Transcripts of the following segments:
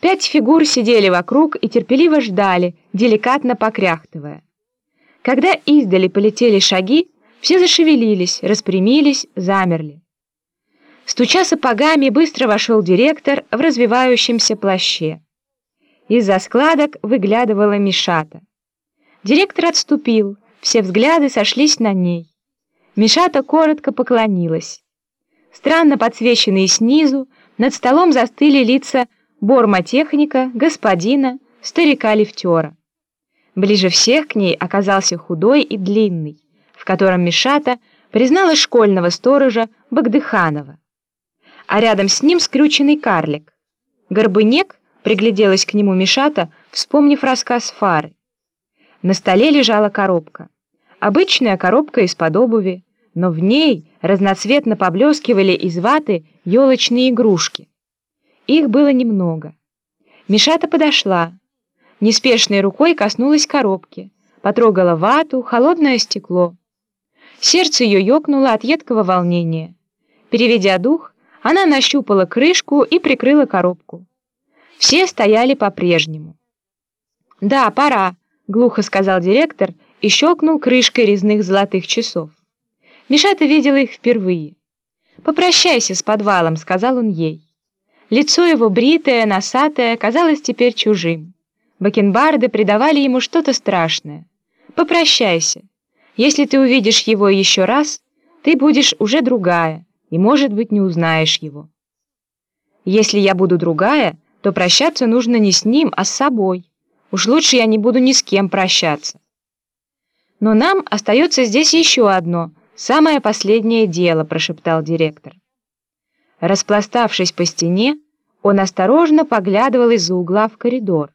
Пять фигур сидели вокруг и терпеливо ждали, деликатно покряхтывая. Когда издали полетели шаги, все зашевелились, распрямились, замерли. Стуча сапогами, быстро вошел директор в развивающемся плаще. Из-за складок выглядывала Мишата. Директор отступил, все взгляды сошлись на ней. Мишата коротко поклонилась. Странно подсвеченные снизу, над столом застыли лица бормотехника, господина, старика-лифтера. Ближе всех к ней оказался худой и длинный, в котором Мишата признала школьного сторожа Багдыханова. А рядом с ним скрюченный карлик. Горбынек пригляделась к нему Мишата, вспомнив рассказ Фары. На столе лежала коробка. Обычная коробка из-под обуви, но в ней разноцветно поблескивали из ваты елочные игрушки. Их было немного. Мишата подошла. Неспешной рукой коснулась коробки, потрогала вату, холодное стекло. Сердце ее ёкнуло от едкого волнения. Переведя дух, она нащупала крышку и прикрыла коробку. Все стояли по-прежнему. «Да, пора», — глухо сказал директор и щелкнул крышкой резных золотых часов. Мишата видела их впервые. «Попрощайся с подвалом», — сказал он ей. Лицо его бритое, носатое, казалось теперь чужим. Бакенбарды придавали ему что-то страшное. «Попрощайся. Если ты увидишь его еще раз, ты будешь уже другая, и, может быть, не узнаешь его. Если я буду другая, то прощаться нужно не с ним, а с собой. Уж лучше я не буду ни с кем прощаться. Но нам остается здесь еще одно, самое последнее дело, прошептал директор. Распластавшись по стене, он осторожно поглядывал из-за угла в коридор.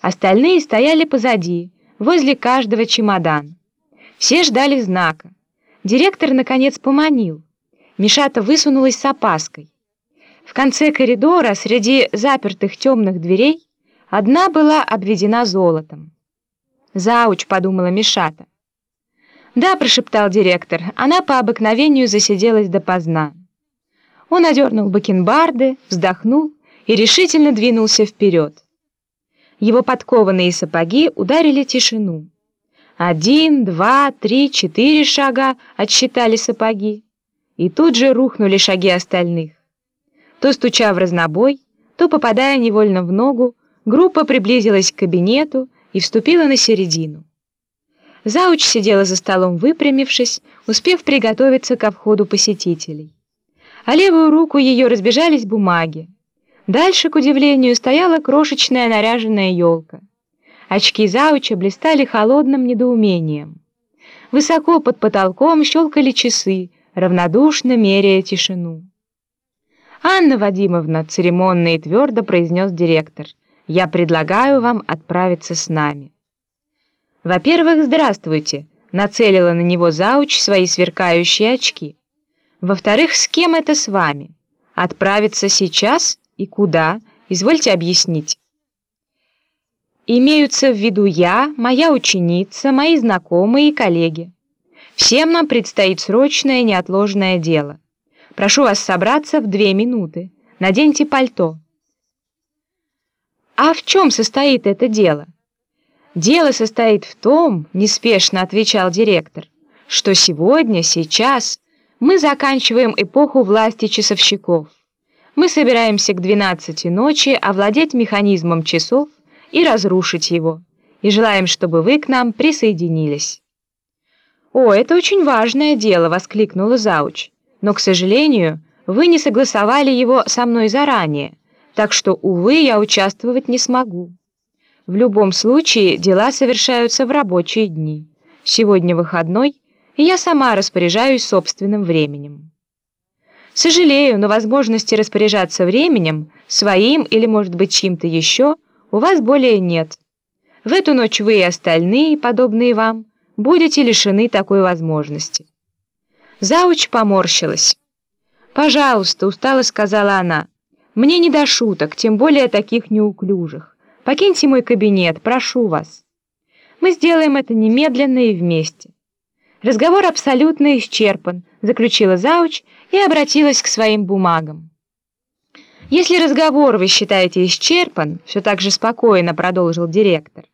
Остальные стояли позади, возле каждого чемодан. Все ждали знака. Директор, наконец, поманил. Мишата высунулась с опаской. В конце коридора, среди запертых темных дверей, Одна была обведена золотом. «Зауч», — подумала Мишата. «Да», — прошептал директор, — она по обыкновению засиделась допоздна. Он одернул бакенбарды, вздохнул и решительно двинулся вперед. Его подкованные сапоги ударили тишину. Один, два, три, четыре шага отсчитали сапоги, и тут же рухнули шаги остальных. То стуча в разнобой, то попадая невольно в ногу, Группа приблизилась к кабинету и вступила на середину. Зауч сидела за столом выпрямившись, успев приготовиться ко входу посетителей. А левую руку ее разбежались бумаги. Дальше, к удивлению, стояла крошечная наряженная елка. Очки Зауча блистали холодным недоумением. Высоко под потолком щелкали часы, равнодушно меряя тишину. «Анна Вадимовна», — церемонно и твердо произнес директор, — я предлагаю вам отправиться с нами». «Во-первых, здравствуйте», — нацелила на него зауч свои сверкающие очки. «Во-вторых, с кем это с вами? Отправиться сейчас и куда? Извольте объяснить». Имеются в виду я, моя ученица, мои знакомые и коллеги. Всем нам предстоит срочное неотложное дело. Прошу вас собраться в две минуты. Наденьте пальто. А в чем состоит это дело? Дело состоит в том, неспешно отвечал директор, что сегодня, сейчас мы заканчиваем эпоху власти часовщиков. Мы собираемся к 12 ночи овладеть механизмом часов и разрушить его, и желаем, чтобы вы к нам присоединились. «О, это очень важное дело!» — воскликнула Зауч. «Но, к сожалению, вы не согласовали его со мной заранее, так что, увы, я участвовать не смогу. В любом случае, дела совершаются в рабочие дни. Сегодня выходной, и я сама распоряжаюсь собственным временем. Сожалею, но возможности распоряжаться временем, своим или, может быть, чьим-то еще, у вас более нет. В эту ночь вы и остальные, подобные вам, будете лишены такой возможности. Зауч поморщилась. «Пожалуйста», — устало сказала она, — мне не до шуток, тем более таких неуклюжих. Покиньте мой кабинет, прошу вас. Мы сделаем это немедленно и вместе. Разговор абсолютно исчерпан, заключила Зауч и обратилась к своим бумагам. «Если разговор вы считаете исчерпан», все так же спокойно продолжил директор,